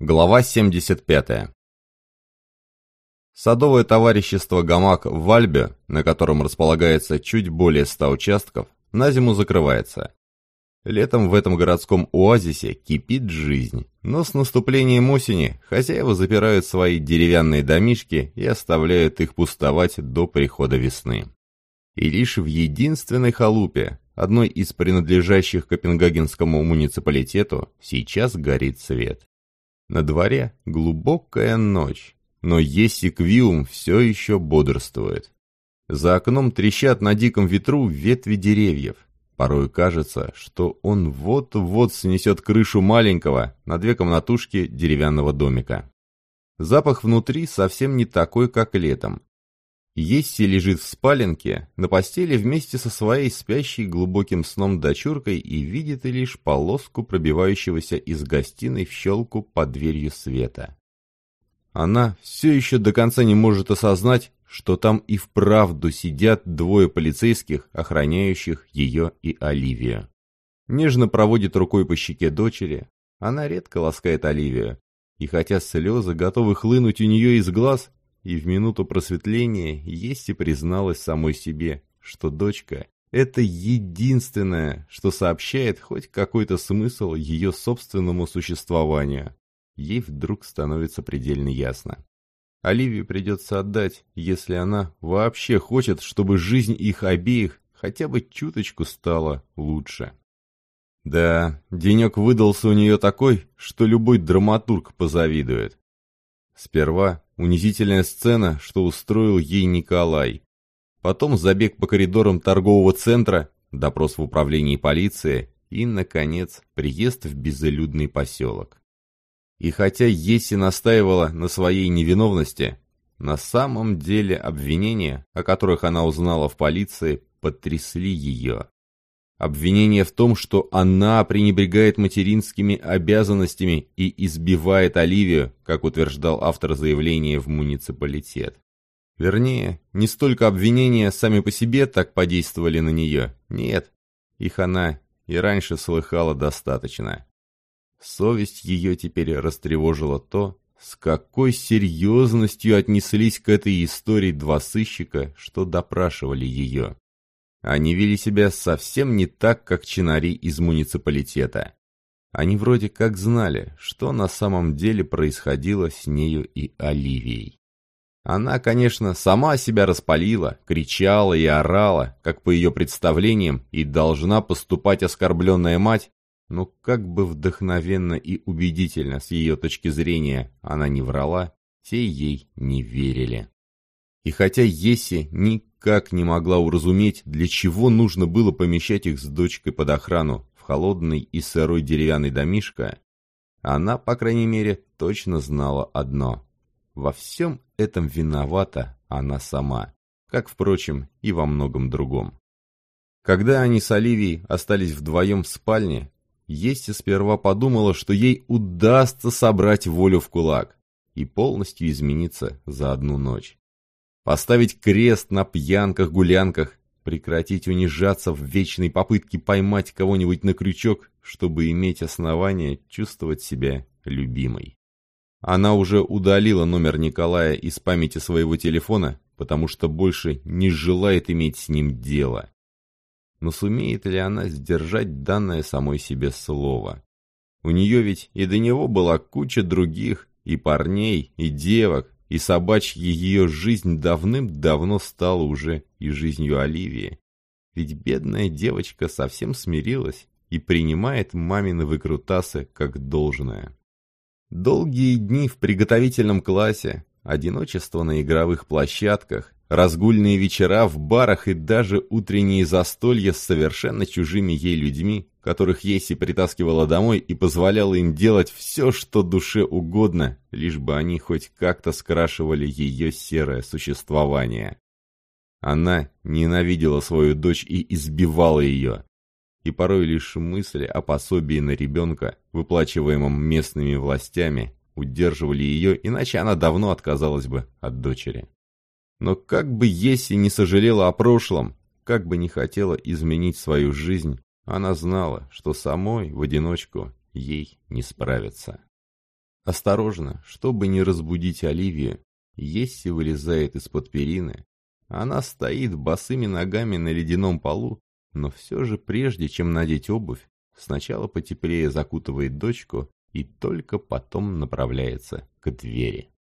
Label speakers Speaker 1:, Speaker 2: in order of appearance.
Speaker 1: Глава 75. Садовое товарищество «Гамак» в Вальбе, на котором располагается чуть более ста участков, на зиму закрывается. Летом в этом городском оазисе кипит жизнь, но с наступлением осени хозяева запирают свои деревянные домишки и оставляют их пустовать до прихода весны. И лишь в единственной халупе, одной из принадлежащих Копенгагенскому муниципалитету, сейчас горит свет. На дворе глубокая ночь, но Ессиквиум все еще бодрствует. За окном трещат на диком ветру ветви деревьев. Порой кажется, что он вот-вот снесет крышу маленького на две комнатушки деревянного домика. Запах внутри совсем не такой, как летом. Есси лежит в спаленке, на постели вместе со своей спящей глубоким сном дочуркой и видит лишь полоску пробивающегося из гостиной в щелку под дверью света. Она все еще до конца не может осознать, что там и вправду сидят двое полицейских, охраняющих ее и Оливию. Нежно проводит рукой по щеке дочери. Она редко ласкает Оливию. И хотя слезы готовы хлынуть у нее из глаз, и в минуту просветления есть и призналась самой себе, что дочка — это единственное, что сообщает хоть какой-то смысл ее собственному существованию. Ей вдруг становится предельно ясно. Оливию придется отдать, если она вообще хочет, чтобы жизнь их обеих хотя бы чуточку стала лучше. Да, денек выдался у нее такой, что любой драматург позавидует. Сперва унизительная сцена, что устроил ей Николай. Потом забег по коридорам торгового центра, допрос в управлении полиции и, наконец, приезд в безлюдный поселок. И хотя Еси настаивала на своей невиновности, на самом деле обвинения, о которых она узнала в полиции, потрясли ее. Обвинение в том, что она пренебрегает материнскими обязанностями и избивает Оливию, как утверждал автор заявления в муниципалитет. Вернее, не столько обвинения сами по себе так подействовали на нее. Нет, их она и раньше слыхала достаточно. Совесть ее теперь растревожила то, с какой серьезностью отнеслись к этой истории два сыщика, что допрашивали ее. Они вели себя совсем не так, как чинари из муниципалитета. Они вроде как знали, что на самом деле происходило с нею и Оливией. Она, конечно, сама себя распалила, кричала и орала, как по ее представлениям, и должна поступать оскорбленная мать, но как бы вдохновенно и убедительно с ее точки зрения она не врала, те ей не верили. И хотя Еси никак не могла уразуметь, для чего нужно было помещать их с дочкой под охрану в холодный и сырой деревянный домишко, она, по крайней мере, точно знала одно. Во всем этом виновата она сама, как, впрочем, и во многом другом. Когда они с Оливией остались вдвоем в спальне, Ести сперва подумала, что ей удастся собрать волю в кулак и полностью измениться за одну ночь. Поставить крест на пьянках-гулянках, прекратить унижаться в вечной попытке поймать кого-нибудь на крючок, чтобы иметь основание чувствовать себя любимой. Она уже удалила номер Николая из памяти своего телефона, потому что больше не желает иметь с ним дело. Но сумеет ли она сдержать данное самой себе слово? У нее ведь и до него была куча других, и парней, и девок, и собачья ее жизнь давным-давно стала уже и жизнью Оливии. Ведь бедная девочка совсем смирилась и принимает мамины выкрутасы как должное. Долгие дни в приготовительном классе, одиночество на игровых площадках, разгульные вечера в барах и даже утренние застолья с совершенно чужими ей людьми, которых Еси притаскивала домой и позволяла им делать все, что душе угодно, лишь бы они хоть как-то скрашивали ее серое существование. Она ненавидела свою дочь и избивала ее. И порой лишь мысли о пособии на ребенка, выплачиваемом местными властями, удерживали ее, иначе она давно отказалась бы от дочери. Но как бы Еси не сожалела о прошлом, как бы не хотела изменить свою жизнь, она знала, что самой в одиночку ей не справиться. Осторожно, чтобы не разбудить Оливию, Есси вылезает из-под перины. Она стоит босыми ногами на ледяном полу, но все же прежде, чем надеть обувь, сначала потеплее закутывает дочку и только потом направляется к двери.